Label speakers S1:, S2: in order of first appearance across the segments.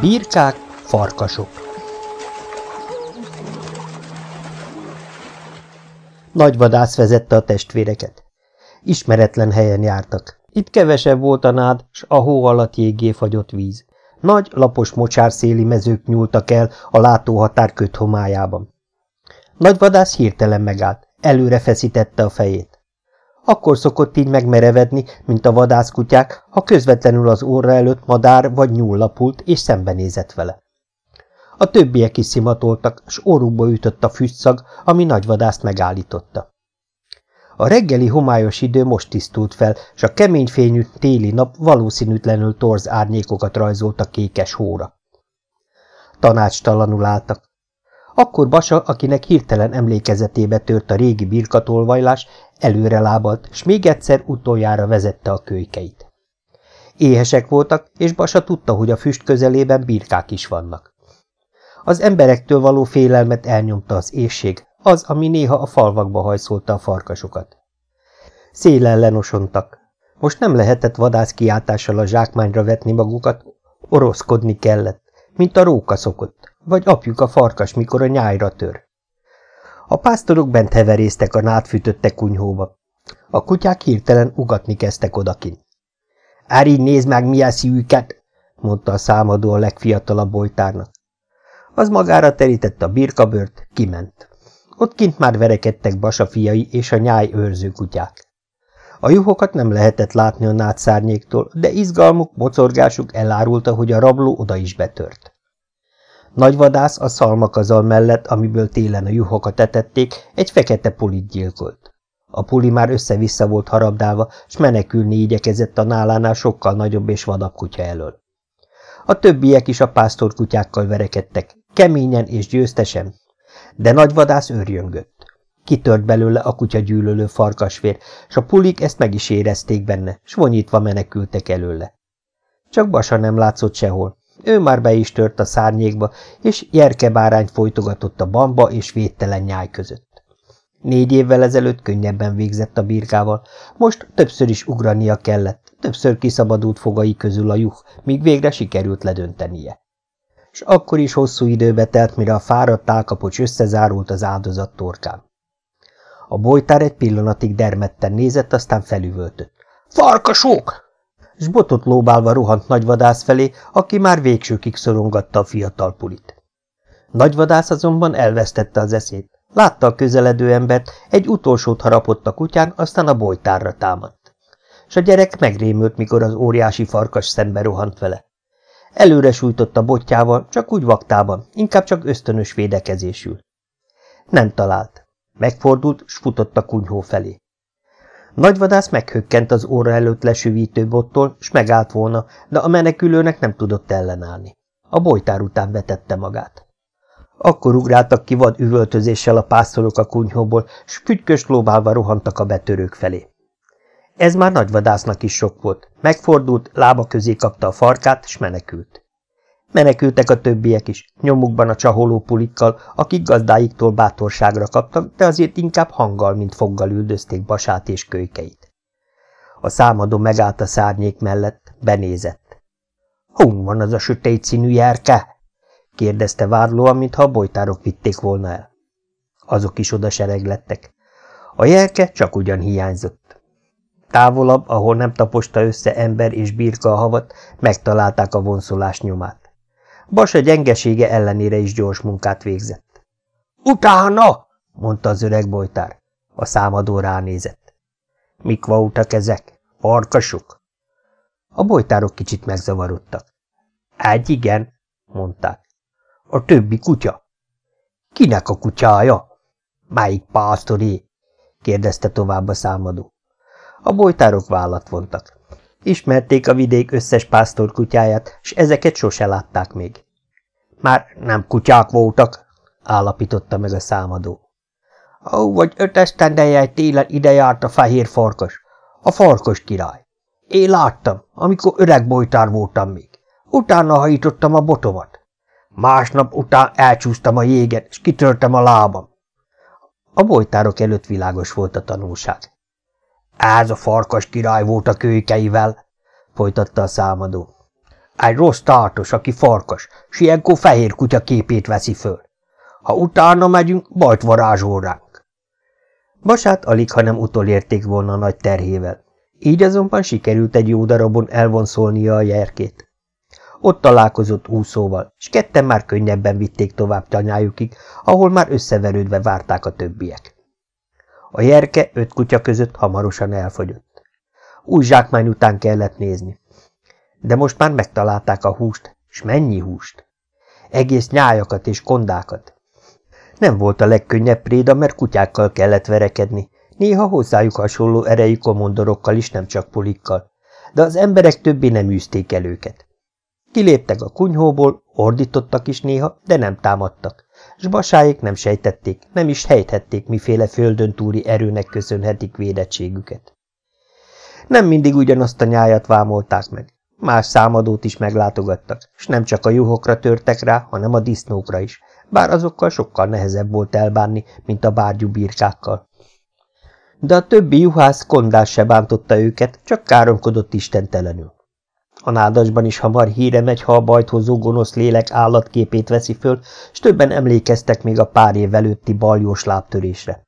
S1: Birkák, farkasok Nagy vadász vezette a testvéreket. Ismeretlen helyen jártak. Itt kevesebb volt a nád, s a hó alatt jégé fagyott víz. Nagy, lapos mocsárszéli mezők nyúltak el a látóhatár köthomájában. Nagy vadász hirtelen megállt, előre feszítette a fejét. Akkor szokott így megmerevedni, mint a vadászkutyák, ha közvetlenül az óra előtt madár vagy nyúl lapult, és szembenézett vele. A többiek is szimatoltak, s órukba ütött a füstszag, ami nagyvadászt megállította. A reggeli homályos idő most tisztult fel, s a kemény fényű téli nap valószínűtlenül torz árnyékokat rajzolt a kékes hóra. Tanácstalanul álltak. Akkor Basa, akinek hirtelen emlékezetébe tört a régi birkatolvajlás, előre lábalt, s még egyszer utoljára vezette a kölykeit. Éhesek voltak, és Basa tudta, hogy a füst közelében birkák is vannak. Az emberektől való félelmet elnyomta az éjség, az, ami néha a falvakba hajszolta a farkasokat. Szélen lenosontak. Most nem lehetett vadász kiáltással a zsákmányra vetni magukat, oroszkodni kellett, mint a róka szokott, vagy apjuk a farkas, mikor a nyájra tör. A pásztorok bent heveréztek a nátfűtötte kunyhóba. A kutyák hirtelen ugatni kezdtek odakint. – Ári, nézd meg, milyen szívüket! – mondta a számadó a legfiatalabb bolytárnak. Az magára terített a birkabört, kiment. Ott kint már verekedtek Basa fiai és a nyáj őrző kutyák. A juhokat nem lehetett látni a nátszárnyéktól, de izgalmuk, mocorgásuk elárulta, hogy a rabló oda is betört. Nagyvadász a szalmakazal mellett, amiből télen a juhokat etették, egy fekete pulit gyilkolt. A puli már össze-vissza volt harabdálva, s menekülni igyekezett a nálánál sokkal nagyobb és vadabb kutya elől. A többiek is a pásztorkutyákkal verekedtek, keményen és győztesen, de nagy vadász őrjöngött. Kitört belőle a kutya gyűlölő farkasvér, s a pulik ezt meg is érezték benne, s vonyítva menekültek előle. Csak Basa nem látszott sehol. Ő már be is tört a szárnyékba, és jerkebárányt folytogatott a bamba és védtelen nyáj között. Négy évvel ezelőtt könnyebben végzett a birkával, most többször is ugrania kellett, többször kiszabadult fogai közül a juh, míg végre sikerült ledöntenie s akkor is hosszú időbe telt, mire a fáradt álkapocs összezárult az áldozat torkán. A bolytár egy pillanatig dermedten nézett, aztán felüvöltött. – Farkasok! S botot lóbálva rohant nagyvadász felé, aki már végsőkig szorongatta a fiatal pulit. Nagyvadász azonban elvesztette az eszét. Látta a közeledő embert, egy utolsót harapott a kutyán, aztán a bolytárra támadt. S a gyerek megrémült, mikor az óriási farkas szembe rohant vele. Előre sújtotta botjával, csak úgy vaktában, inkább csak ösztönös védekezésül. Nem talált. Megfordult, s futott a kunyhó felé. Nagyvadász meghökkent az óra előtt lesüvítő bottól, s megállt volna, de a menekülőnek nem tudott ellenállni. A bolytár után vetette magát. Akkor ugráltak ki vad üvöltözéssel a pásztorok a kunyhóból, s fügykös lóbálva rohantak a betörők felé. Ez már nagyvadásznak is sok volt. Megfordult, lába közé kapta a farkát, és menekült. Menekültek a többiek is, nyomukban a csaholó pulikkal, akik gazdáiktól bátorságra kaptak, de azért inkább hanggal, mint foggal üldözték basát és kölykeit. A számadó megállt a szárnyék mellett, benézett. – Hun van az a sötét színű járke? – kérdezte várlóan, mintha a bolytárok vitték volna el. Azok is oda sereglettek. A jelke csak ugyan hiányzott. Távolabb, ahol nem taposta össze ember és birka a havat, megtalálták a vonszolás nyomát. Basa gyengesége ellenére is gyors munkát végzett. – Utána! – mondta az öreg bolytár. A számadó ránézett. – Mik voltak ezek? Farkasok? A bolytárok kicsit megzavarodtak. – Egy igen – mondták. – A többi kutya. – Kinek a kutyája? – Melyik pásztoré? – kérdezte tovább a számadó. A bolytárok vállat vontak. Ismerték a vidék összes pásztor kutyáját, s ezeket sose látták még. Már nem kutyák voltak, állapította meg a számadó. Ó, vagy öt esztendeje télen ide járt a fehér farkas, a farkas király. Én láttam, amikor öreg bolytár voltam még. Utána hajítottam a botomat.
S2: Másnap után elcsúsztam a jégen, és kitörtem a lábam.
S1: A bolytárok előtt világos volt a tanulság.
S2: Ez a farkas király volt a kölykeivel, folytatta a számadó. Egy rossz tartos, aki farkas, s ilyenkor fehér kutya képét veszi föl. Ha utána megyünk, bajt varázsol ránk.
S1: Basát alig, hanem utolérték volna a nagy terhével. Így azonban sikerült egy jó darabon elvonszolnia a jerkét. Ott találkozott úszóval, és ketten már könnyebben vitték tovább tanyájukig, ahol már összeverődve várták a többiek. A jerke öt kutya között hamarosan elfogyott. Új zsákmány után kellett nézni. De most már megtalálták a húst, és mennyi húst! Egész nyájakat és kondákat. Nem volt a legkönnyebb préda, mert kutyákkal kellett verekedni, néha hozzájuk hasonló erejű komondorokkal is, nem csak polikkal, de az emberek többé nem űzték el őket. Kiléptek a kunyhóból, ordítottak is néha, de nem támadtak, s basáik nem sejtették, nem is helythették, miféle földön túri erőnek köszönhetik védettségüket. Nem mindig ugyanazt a nyájat vámolták meg, más számadót is meglátogattak, s nem csak a juhokra törtek rá, hanem a disznókra is, bár azokkal sokkal nehezebb volt elbánni, mint a bárgyú birkákkal. De a többi juhász kondás se bántotta őket, csak káromkodott istentelenül. A nádasban is hamar híre megy, ha a bajt hozó gonosz lélek állatképét veszi föl, s többen emlékeztek még a pár év előtti baljós lábtörésre.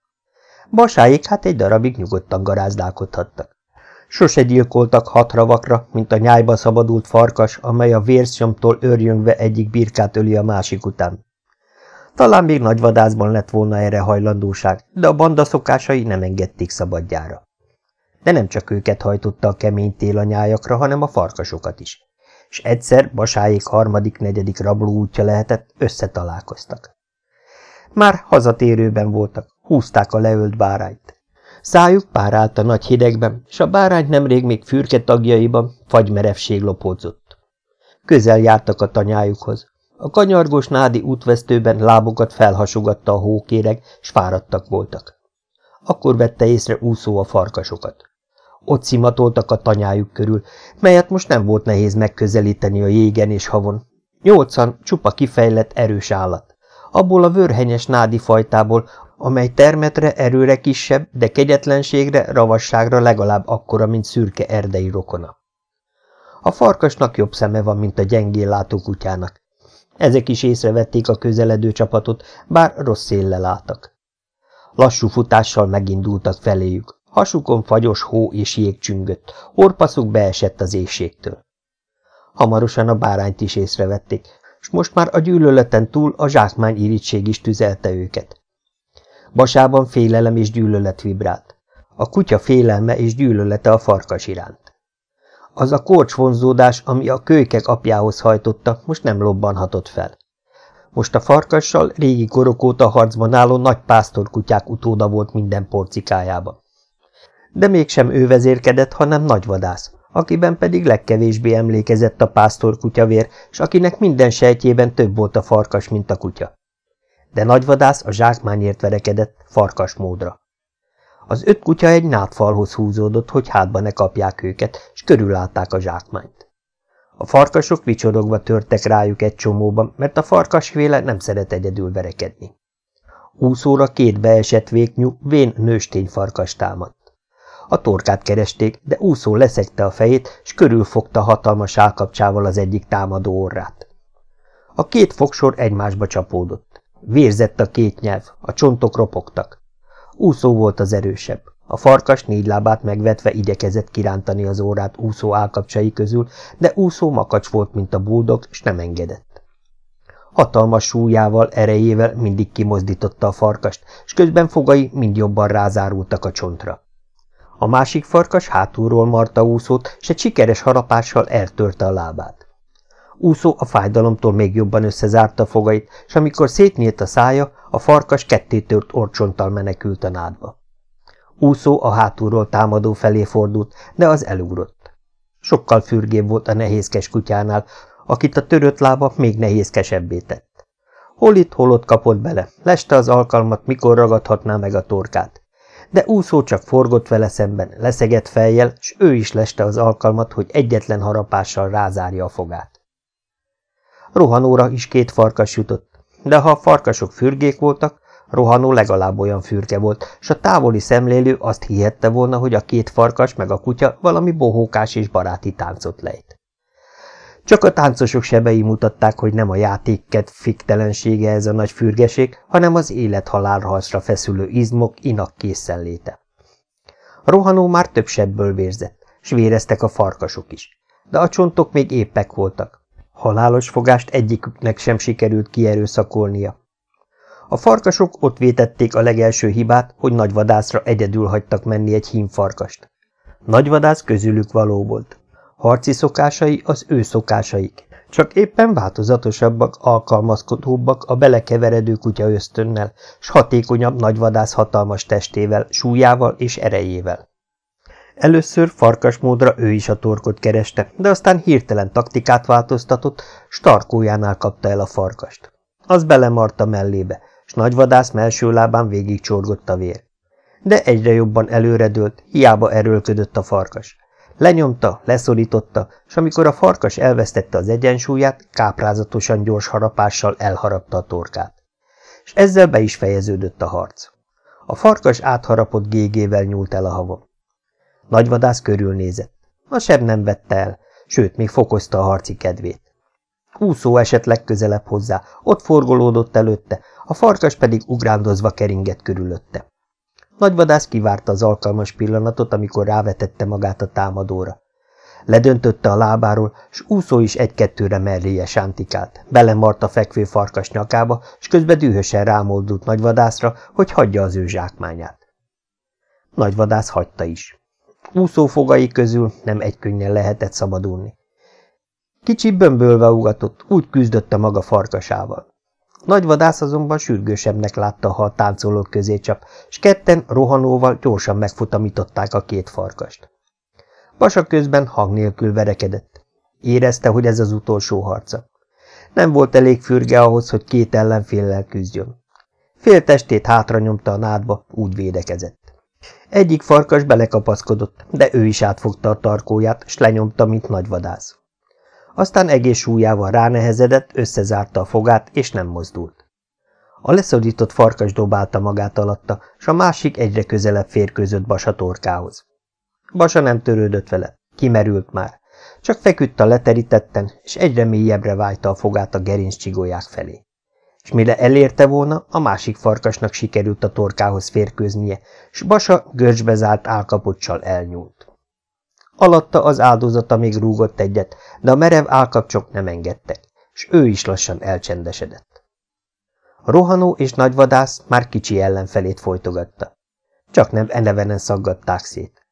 S1: Basáik hát egy darabig nyugodtan garázdálkodhattak. Sose gyilkoltak hat ravakra, mint a nyájba szabadult farkas, amely a vérszomtól örjöngve egyik birkát öli a másik után. Talán még nagy vadászban lett volna erre hajlandóság, de a banda szokásai nem engedték szabadjára. De nem csak őket hajtotta a kemény tél a nyájakra, hanem a farkasokat is. És egyszer basáék harmadik-negyedik rabló útja lehetett, összetalálkoztak. Már hazatérőben voltak, húzták a leölt bárányt. Szájuk párált a nagy hidegben, és a bárány nemrég még fürke tagjaiban fagymerevség lopódzott. Közel jártak a tanyájukhoz. A kanyargós nádi útvesztőben lábokat felhasogatta a hókéreg, s fáradtak voltak. Akkor vette észre úszó a farkasokat. Ott szimatoltak a tanyájuk körül, melyet most nem volt nehéz megközelíteni a jégen és havon. Nyolcan csupa kifejlett erős állat. Abból a vörhenyes nádi fajtából, amely termetre, erőre kisebb, de kegyetlenségre, ravasságra legalább akkora, mint szürke erdei rokona. A farkasnak jobb szeme van, mint a gyengén látó kutyának. Ezek is észrevették a közeledő csapatot, bár rossz széllel álltak. Lassú futással megindultak feléjük. Hasukon fagyos hó és jég csüngött, orpaszuk beesett az éjségtől. Hamarosan a bárányt is észrevették, és most már a gyűlöleten túl a zsákmány irítség is tüzelte őket. Basában félelem és gyűlölet vibrált. A kutya félelme és gyűlölete a farkas iránt. Az a korcsvonzódás, ami a kölykek apjához hajtotta, most nem lobbanhatott fel. Most a farkassal régi korok óta harcban álló nagy pásztorkutyák utóda volt minden porcikájában. De mégsem ő vezérkedett, hanem nagyvadász, akiben pedig legkevésbé emlékezett a pásztorkutyavér, s akinek minden sejtjében több volt a farkas, mint a kutya. De nagyvadász a zsákmányért verekedett, farkas módra. Az öt kutya egy nátfalhoz húzódott, hogy hátba ne kapják őket, és körülállták a zsákmányt. A farkasok vicsorogva törtek rájuk egy csomóban, mert a farkasféle nem szeret egyedül verekedni. Úszóra két beesett véknyú, vén nőstény farkas támadt. A torkát keresték, de úszó leszekte a fejét, s körülfogta hatalmas állkapcsával az egyik támadó orrát. A két fogsor egymásba csapódott. Vérzett a két nyelv, a csontok ropogtak. Úszó volt az erősebb. A farkas négy lábát megvetve igyekezett kirántani az órát úszó állkapcsai közül, de úszó makacs volt, mint a buldog, és nem engedett. Hatalmas súlyával, erejével mindig kimozdította a farkast, és közben fogai mind jobban rázárultak a csontra. A másik farkas hátulról marta úszót, és egy sikeres harapással eltörte a lábát. Úszó a fájdalomtól még jobban összezárta fogait, és amikor szétnyílt a szája, a farkas kettétört orcsonttal menekült a nádba. Úszó a hátulról támadó felé fordult, de az elugrott. Sokkal fürgébb volt a nehézkes kutyánál, akit a törött lába még nehézkesebbé tett. Hol itt, hol ott kapott bele, leste az alkalmat, mikor ragadhatná meg a torkát. De úszó csak forgott vele szemben, leszegett fejjel, s ő is leste az alkalmat, hogy egyetlen harapással rázárja a fogát. Rohanóra is két farkas jutott, de ha a farkasok fürgék voltak, Rohanó legalább olyan fürge volt, s a távoli szemlélő azt hihette volna, hogy a két farkas meg a kutya valami bohókás és baráti táncot lejt. Csak a táncosok sebei mutatták, hogy nem a játékket fiktelensége ez a nagy fürgeség, hanem az élet-halálharcra feszülő izmok inak készenléte. A rohanó már több sebből vérzett, s véreztek a farkasok is, de a csontok még épek voltak. Halálos fogást egyiküknek sem sikerült kierőszakolnia. A farkasok ott vétették a legelső hibát, hogy nagyvadászra egyedül hagytak menni egy hímfarkast. Nagyvadász közülük való volt. Harci szokásai az ő szokásaik, csak éppen változatosabbak, alkalmazkodóbbak a belekeveredő kutya ösztönnel, s hatékonyabb nagyvadász hatalmas testével, súlyával és erejével. Először farkas módra ő is a torkot kereste, de aztán hirtelen taktikát változtatott, starkójánál kapta el a farkast. Az belemarta mellébe, s nagyvadász melső lábán végig csorgott a vér. De egyre jobban előredőlt, hiába erőlködött a farkas. Lenyomta, leszorította, és amikor a farkas elvesztette az egyensúlyát, káprázatosan gyors harapással elharapta a torkát. És ezzel be is fejeződött a harc. A farkas átharapott gégével nyúlt el a havon. Nagyvadász körülnézett. A seb nem vette el, sőt, még fokozta a harci kedvét. Úszó esett legközelebb hozzá, ott forgolódott előtte, a farkas pedig ugrándozva keringett körülötte. Nagyvadász kivárta az alkalmas pillanatot, amikor rávetette magát a támadóra. Ledöntötte a lábáról, s úszó is egy-kettőre merréje sántikált. Belemart a fekvő farkas nyakába, s közben dühösen rámoldult nagyvadászra, hogy hagyja az ő zsákmányát. Nagyvadász hagyta is. Úszó fogai közül nem egy könnyen lehetett szabadulni. Kicsi bömbölve ugatott, úgy küzdött a maga farkasával. Nagy vadász azonban sürgősebbnek látta, ha a táncolók közé csap, s ketten rohanóval gyorsan megfutamították a két farkast. Basa közben hang nélkül verekedett. Érezte, hogy ez az utolsó harca. Nem volt elég fürge ahhoz, hogy két ellenféllel küzdjön. Fél testét hátra nyomta a nádba, úgy védekezett. Egyik farkas belekapaszkodott, de ő is átfogta a tarkóját, s lenyomta, mint nagy vadász. Aztán egész súlyával ránehezedett, összezárta a fogát, és nem mozdult. A leszorított farkas dobálta magát alatta, s a másik egyre közelebb férkőzött Basa torkához. Basa nem törődött vele, kimerült már, csak feküdt a leterítetten, és egyre mélyebbre vájta a fogát a gerinc csigóják felé. És mire elérte volna, a másik farkasnak sikerült a torkához férkőznie, s Basa görcsbe zárt álkapocsal elnyúlt. Alatta az áldozata még rúgott egyet, de a merev állkapcsok nem engedtek, és ő is lassan elcsendesedett. A rohanó és nagyvadász már kicsi ellenfelét folytogatta. Csak nem enevenen szaggatták szét.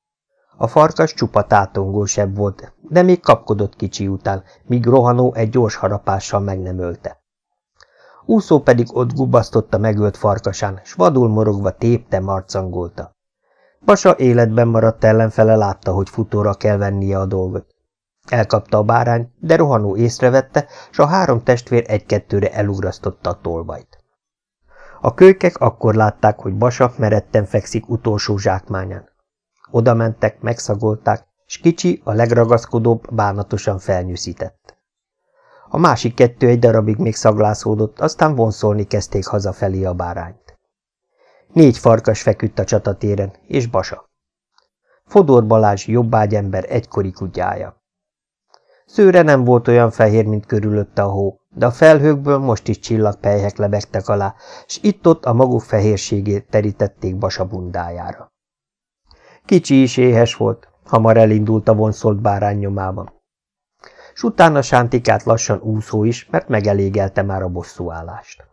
S1: A farkas csupa tátongósebb volt, de még kapkodott kicsi után, míg rohanó egy gyors harapással meg nem ölte. Úszó pedig ott gubasztotta megölt farkasán, s vadul morogva tépte, marcangolta. Basa életben maradt ellenfele látta, hogy futóra kell vennie a dolgot. Elkapta a bárány, de rohanó észrevette, s a három testvér egy-kettőre elugrasztotta a tolvajt. A kölykek akkor látták, hogy Basa meretten fekszik utolsó zsákmányán. Oda mentek, megszagolták, s kicsi, a legragaszkodóbb bánatosan felnyűszített. A másik kettő egy darabig még szaglászódott, aztán vonszolni kezdték hazafelé a bárányt. Négy farkas feküdt a csatatéren, és Basa. Fodor Balázs jobbágyember egykori kutyája. Szőre nem volt olyan fehér, mint körülötte a hó, de a felhőkből most is csillagpelyhek lebegtek alá, s itt-ott a maguk fehérségét terítették Basa bundájára. Kicsi is éhes volt, hamar elindult a vonszolt bárány nyomában. S utána sántikát lassan úszó is, mert megelégelte már a bosszúállást.